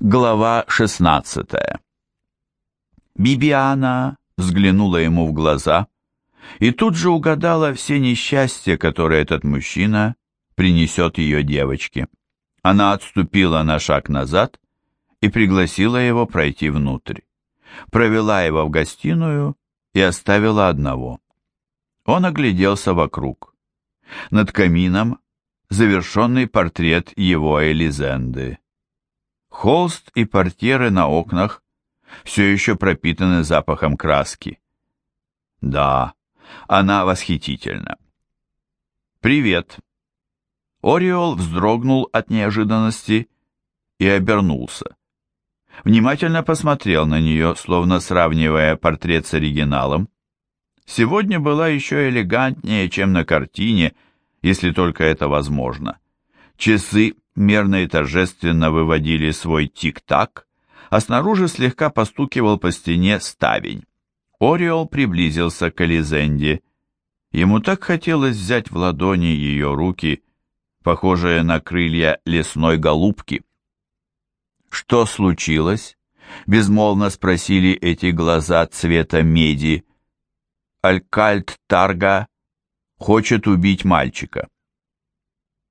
Глава 16 Бибиана взглянула ему в глаза и тут же угадала все несчастья, которые этот мужчина принесет ее девочке. Она отступила на шаг назад и пригласила его пройти внутрь. Провела его в гостиную и оставила одного. Он огляделся вокруг. Над камином завершенный портрет его Элизенды. Холст и портьеры на окнах все еще пропитаны запахом краски. Да, она восхитительна. «Привет!» Ориол вздрогнул от неожиданности и обернулся. Внимательно посмотрел на нее, словно сравнивая портрет с оригиналом. Сегодня была еще элегантнее, чем на картине, если только это возможно. Часы мерно и торжественно выводили свой тик-так, а снаружи слегка постукивал по стене ставень. Ориол приблизился к Элизенде. Ему так хотелось взять в ладони ее руки, похожие на крылья лесной голубки. «Что случилось?» — безмолвно спросили эти глаза цвета меди. «Алькальт Тарга хочет убить мальчика».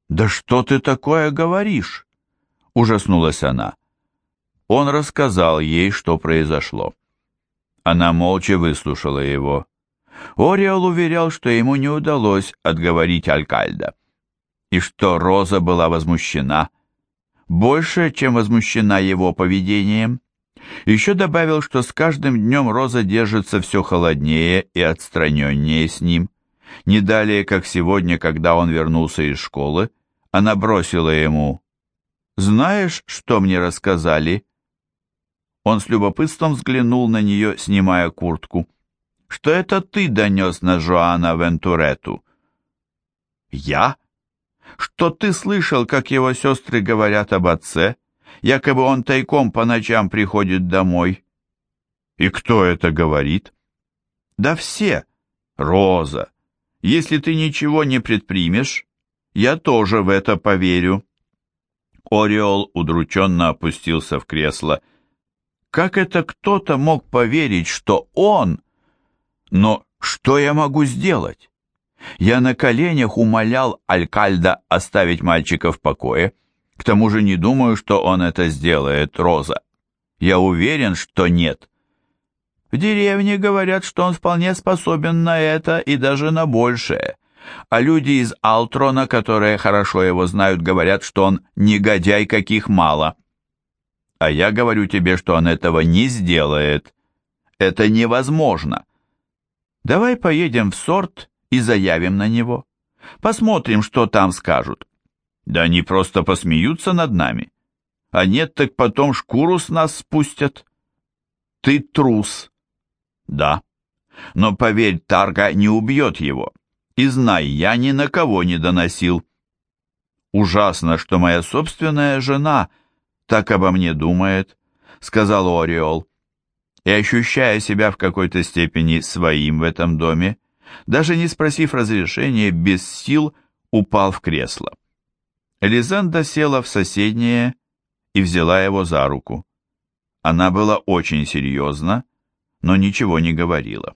«Да что ты такое говоришь?» — ужаснулась она. Он рассказал ей, что произошло. Она молча выслушала его. Ориол уверял, что ему не удалось отговорить Алькальда, и что Роза была возмущена, больше, чем возмущена его поведением. Еще добавил, что с каждым днем Роза держится все холоднее и отстраненнее с ним. Не далее, как сегодня, когда он вернулся из школы, она бросила ему «Знаешь, что мне рассказали?» Он с любопытством взглянул на нее, снимая куртку. «Что это ты донес на Жоана Вентурету?» «Я?» «Что ты слышал, как его сестры говорят об отце? Якобы он тайком по ночам приходит домой». «И кто это говорит?» «Да все. Роза. Если ты ничего не предпримешь, я тоже в это поверю. Ореол удрученно опустился в кресло. Как это кто-то мог поверить, что он... Но что я могу сделать? Я на коленях умолял Алькальда оставить мальчика в покое. К тому же не думаю, что он это сделает, Роза. Я уверен, что нет. В деревне говорят, что он вполне способен на это и даже на большее а люди из Алтрона, которые хорошо его знают, говорят, что он негодяй, каких мало. А я говорю тебе, что он этого не сделает. Это невозможно. Давай поедем в сорт и заявим на него. Посмотрим, что там скажут. Да они просто посмеются над нами. А нет, так потом шкуру с нас спустят. Ты трус. Да. Но поверь, Тарга не убьет его. И знай, я ни на кого не доносил. Ужасно, что моя собственная жена так обо мне думает, сказал Ориол. И ощущая себя в какой-то степени своим в этом доме, даже не спросив разрешения, без сил упал в кресло. Элизанда села в соседнее и взяла его за руку. Она была очень серьезна, но ничего не говорила.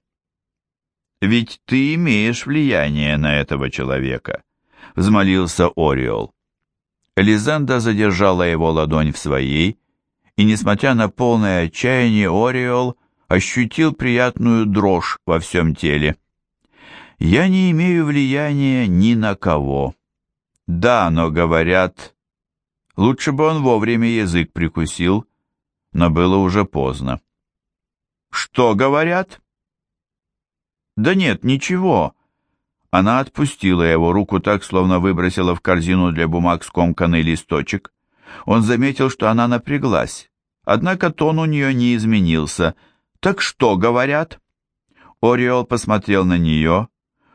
Ведь ты имеешь влияние на этого человека, взмолился Ориол. Элизанда задержала его ладонь в своей, и, несмотря на полное отчаяние, Ориол ощутил приятную дрожь во всем теле. «Я не имею влияния ни на кого». «Да, но говорят...» Лучше бы он вовремя язык прикусил, но было уже поздно. «Что говорят?» «Да нет, ничего». Она отпустила его руку так, словно выбросила в корзину для бумаг скомканный листочек. Он заметил, что она напряглась. Однако тон у нее не изменился. «Так что говорят?» Ориол посмотрел на нее.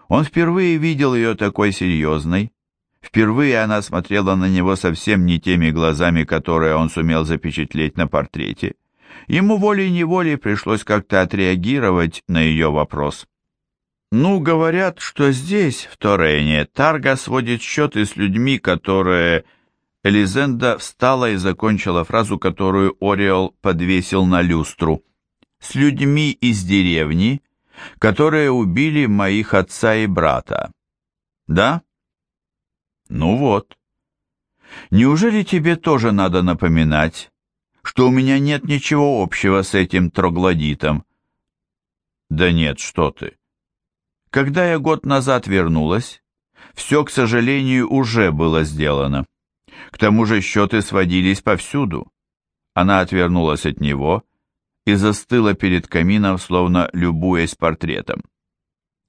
Он впервые видел ее такой серьезной. Впервые она смотрела на него совсем не теми глазами, которые он сумел запечатлеть на портрете. Ему волей-неволей пришлось как-то отреагировать на ее вопрос. Ну, говорят, что здесь, в Торене, Тарга сводит счеты с людьми, которые... Элизенда встала и закончила фразу, которую Ориол подвесил на люстру. «С людьми из деревни, которые убили моих отца и брата. Да? Ну вот. Неужели тебе тоже надо напоминать, что у меня нет ничего общего с этим троглодитом?» «Да нет, что ты. Когда я год назад вернулась, все, к сожалению, уже было сделано. К тому же счеты сводились повсюду. Она отвернулась от него и застыла перед камином, словно любуясь портретом.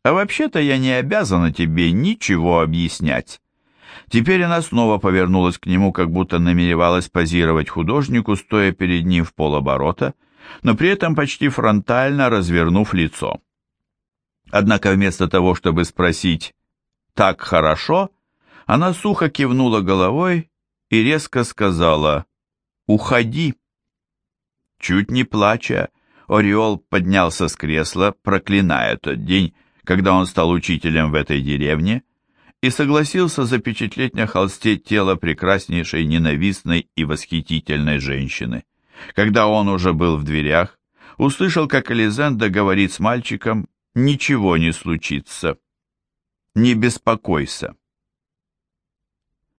«А вообще-то я не обязана тебе ничего объяснять». Теперь она снова повернулась к нему, как будто намеревалась позировать художнику, стоя перед ним в полоборота, но при этом почти фронтально развернув лицо. Однако вместо того, чтобы спросить «так хорошо», она сухо кивнула головой и резко сказала «Уходи». Чуть не плача, Ореол поднялся с кресла, проклиная тот день, когда он стал учителем в этой деревне, и согласился запечатлеть на холсте тело прекраснейшей, ненавистной и восхитительной женщины. Когда он уже был в дверях, услышал, как Элизенда говорит с мальчиком «Ничего не случится». «Не беспокойся».